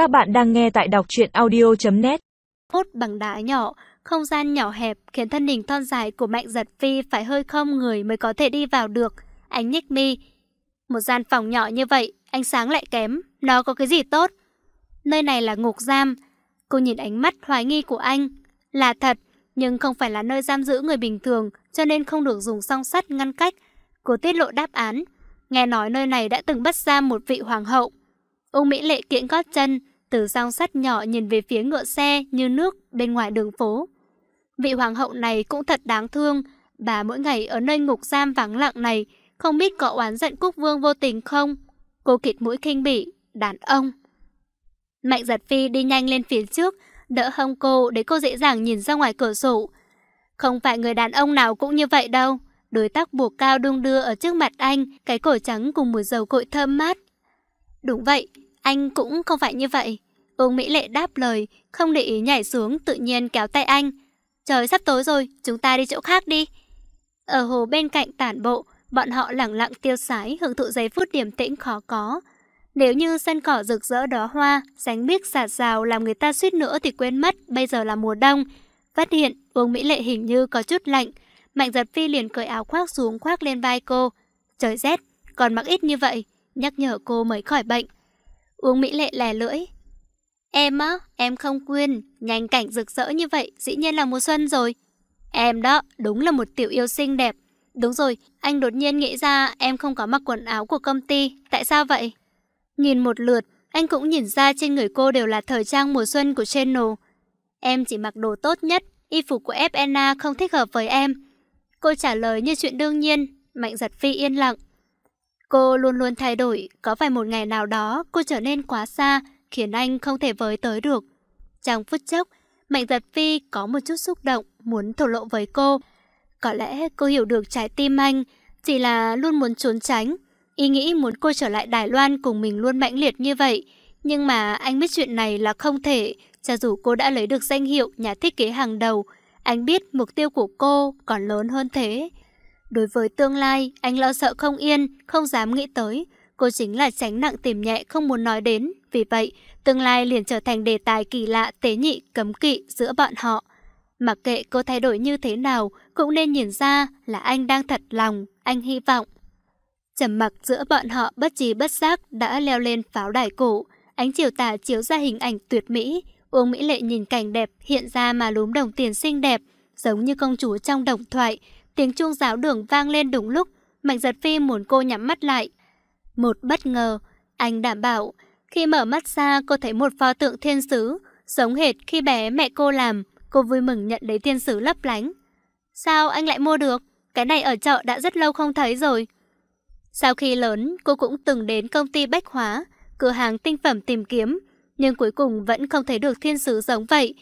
Các bạn đang nghe tại đọc truyện audio.net Hốt bằng đá nhỏ, không gian nhỏ hẹp khiến thân hình thon dài của Mạnh Giật Phi phải hơi không người mới có thể đi vào được. Anh nhích mi. Một gian phòng nhỏ như vậy, ánh sáng lại kém, nó có cái gì tốt? Nơi này là ngục giam. Cô nhìn ánh mắt hoài nghi của anh. Là thật, nhưng không phải là nơi giam giữ người bình thường, cho nên không được dùng song sắt ngăn cách. Cô tiết lộ đáp án. Nghe nói nơi này đã từng bắt giam một vị hoàng hậu. Ung Mỹ Lệ kiễng gót chân, từ song sắt nhỏ nhìn về phía ngựa xe như nước bên ngoài đường phố. Vị hoàng hậu này cũng thật đáng thương, bà mỗi ngày ở nơi ngục giam vắng lặng này, không biết có oán giận quốc vương vô tình không? Cô kịt mũi kinh bỉ, đàn ông. Mạnh giật phi đi nhanh lên phía trước, đỡ hông cô để cô dễ dàng nhìn ra ngoài cửa sổ. Không phải người đàn ông nào cũng như vậy đâu. Đôi tóc buộc cao đung đưa ở trước mặt anh, cái cổ trắng cùng mùi dầu cội thơm mát. Đúng vậy, anh cũng không phải như vậy. Uông Mỹ Lệ đáp lời, không để ý nhảy xuống, tự nhiên kéo tay anh. Trời sắp tối rồi, chúng ta đi chỗ khác đi. Ở hồ bên cạnh tản bộ, bọn họ lẳng lặng tiêu sái, hưởng thụ giây phút điềm tĩnh khó có. Nếu như sân cỏ rực rỡ đó hoa, sánh biếc xạt rào làm người ta suýt nữa thì quên mất bây giờ là mùa đông. Phát hiện, Uông Mỹ Lệ hình như có chút lạnh. Mạnh giật phi liền cởi áo khoác xuống khoác lên vai cô. Trời rét, còn mặc ít như vậy, nhắc nhở cô mới khỏi bệnh. Uông Mỹ Lệ lè lưỡi. Em á, em không quên, nhanh cảnh rực rỡ như vậy, dĩ nhiên là mùa xuân rồi. Em đó, đúng là một tiểu yêu xinh đẹp. Đúng rồi, anh đột nhiên nghĩ ra em không có mặc quần áo của công ty, tại sao vậy? Nhìn một lượt, anh cũng nhìn ra trên người cô đều là thời trang mùa xuân của Channel. Em chỉ mặc đồ tốt nhất, y phục của FNA không thích hợp với em. Cô trả lời như chuyện đương nhiên, Mạnh giật phi yên lặng. Cô luôn luôn thay đổi, có phải một ngày nào đó cô trở nên quá xa, khiến anh không thể với tới được. Trong phút chốc, Mạnh giật phi có một chút xúc động, muốn thổ lộ với cô. Có lẽ cô hiểu được trái tim anh, chỉ là luôn muốn trốn tránh. Ý nghĩ muốn cô trở lại Đài Loan cùng mình luôn mãnh liệt như vậy. Nhưng mà anh biết chuyện này là không thể, cho dù cô đã lấy được danh hiệu nhà thiết kế hàng đầu. Anh biết mục tiêu của cô còn lớn hơn thế. Đối với tương lai, anh lo sợ không yên, không dám nghĩ tới. Cô chính là tránh nặng tìm nhẹ không muốn nói đến. Vì vậy, tương lai liền trở thành đề tài kỳ lạ, tế nhị, cấm kỵ giữa bọn họ. Mặc kệ cô thay đổi như thế nào, cũng nên nhìn ra là anh đang thật lòng, anh hy vọng. Trầm mặc giữa bọn họ bất trí bất giác đã leo lên pháo đài cổ. Ánh chiều tà chiếu ra hình ảnh tuyệt mỹ. Uông Mỹ Lệ nhìn cảnh đẹp hiện ra mà lúm đồng tiền xinh đẹp, giống như công chúa trong đồng thoại. Tiếng chuông giáo đường vang lên đúng lúc, Mạnh giật phi muốn cô nhắm mắt lại. Một bất ngờ, anh đảm bảo, khi mở mắt ra cô thấy một pho tượng thiên sứ, giống hệt khi bé mẹ cô làm, cô vui mừng nhận lấy thiên sứ lấp lánh. Sao anh lại mua được? Cái này ở chợ đã rất lâu không thấy rồi. Sau khi lớn, cô cũng từng đến công ty bách hóa, cửa hàng tinh phẩm tìm kiếm, nhưng cuối cùng vẫn không thấy được thiên sứ giống vậy.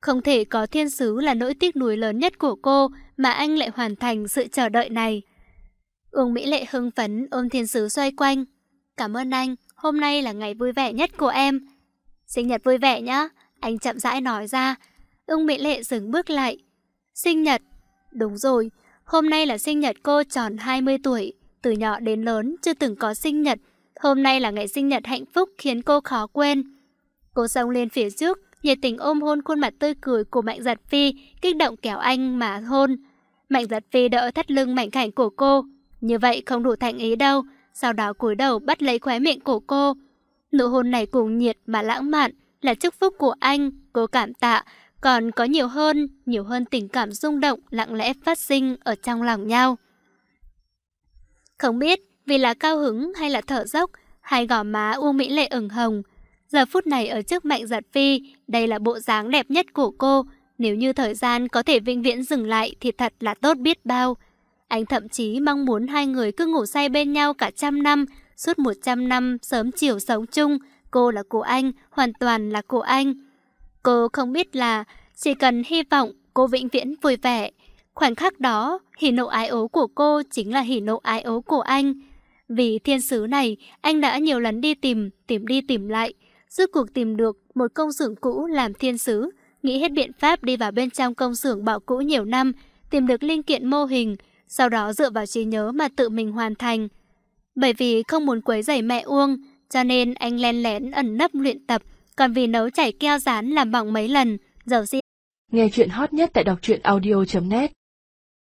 Không thể có thiên sứ là nỗi tiếc nuối lớn nhất của cô mà anh lại hoàn thành sự chờ đợi này. Uông Mỹ Lệ hưng phấn ôm thiên sứ xoay quanh. Cảm ơn anh, hôm nay là ngày vui vẻ nhất của em. Sinh nhật vui vẻ nhá, anh chậm rãi nói ra. Ưng Mỹ Lệ dừng bước lại. Sinh nhật? Đúng rồi, hôm nay là sinh nhật cô tròn 20 tuổi. Từ nhỏ đến lớn chưa từng có sinh nhật. Hôm nay là ngày sinh nhật hạnh phúc khiến cô khó quên. Cô xông lên phía trước, nhiệt tình ôm hôn khuôn mặt tươi cười của Mạnh Giật Phi, kích động kéo anh mà hôn. Mạnh Giật Phi đỡ thắt lưng mảnh khảnh của cô. Như vậy không đủ thành ý đâu. Sau đó cúi đầu bắt lấy khóe miệng của cô. Nụ hôn này cùng nhiệt mà lãng mạn, là chúc phúc của anh, cô cảm tạ. Còn có nhiều hơn, nhiều hơn tình cảm rung động, lặng lẽ phát sinh ở trong lòng nhau. Không biết vì là cao hứng hay là thở dốc, hai gò má U Mỹ Lệ ửng hồng. Giờ phút này ở trước Mạnh Giật Phi, đây là bộ dáng đẹp nhất của cô. Nếu như thời gian có thể vĩnh viễn dừng lại thì thật là tốt biết bao. Anh thậm chí mong muốn hai người cứ ngủ say bên nhau cả trăm năm, suốt một trăm năm sớm chiều sống chung. Cô là của anh, hoàn toàn là của anh. Cô không biết là chỉ cần hy vọng cô vĩnh viễn vui vẻ. Khoảnh khắc đó, hỉ nộ ái ố của cô chính là hỉ nộ ái ố của anh. Vì thiên sứ này, anh đã nhiều lần đi tìm, tìm đi tìm lại. Rốt cuộc tìm được một công xưởng cũ làm thiên sứ. Nghĩ hết biện pháp đi vào bên trong công xưởng bảo cũ nhiều năm, tìm được linh kiện mô hình, sau đó dựa vào trí nhớ mà tự mình hoàn thành. Bởi vì không muốn quấy rầy mẹ Uông, cho nên anh len lén ẩn nấp luyện tập, còn vì nấu chảy keo rán làm bỏng mấy lần, dầu xin. Nghe chuyện hot nhất tại đọc truyện audio.net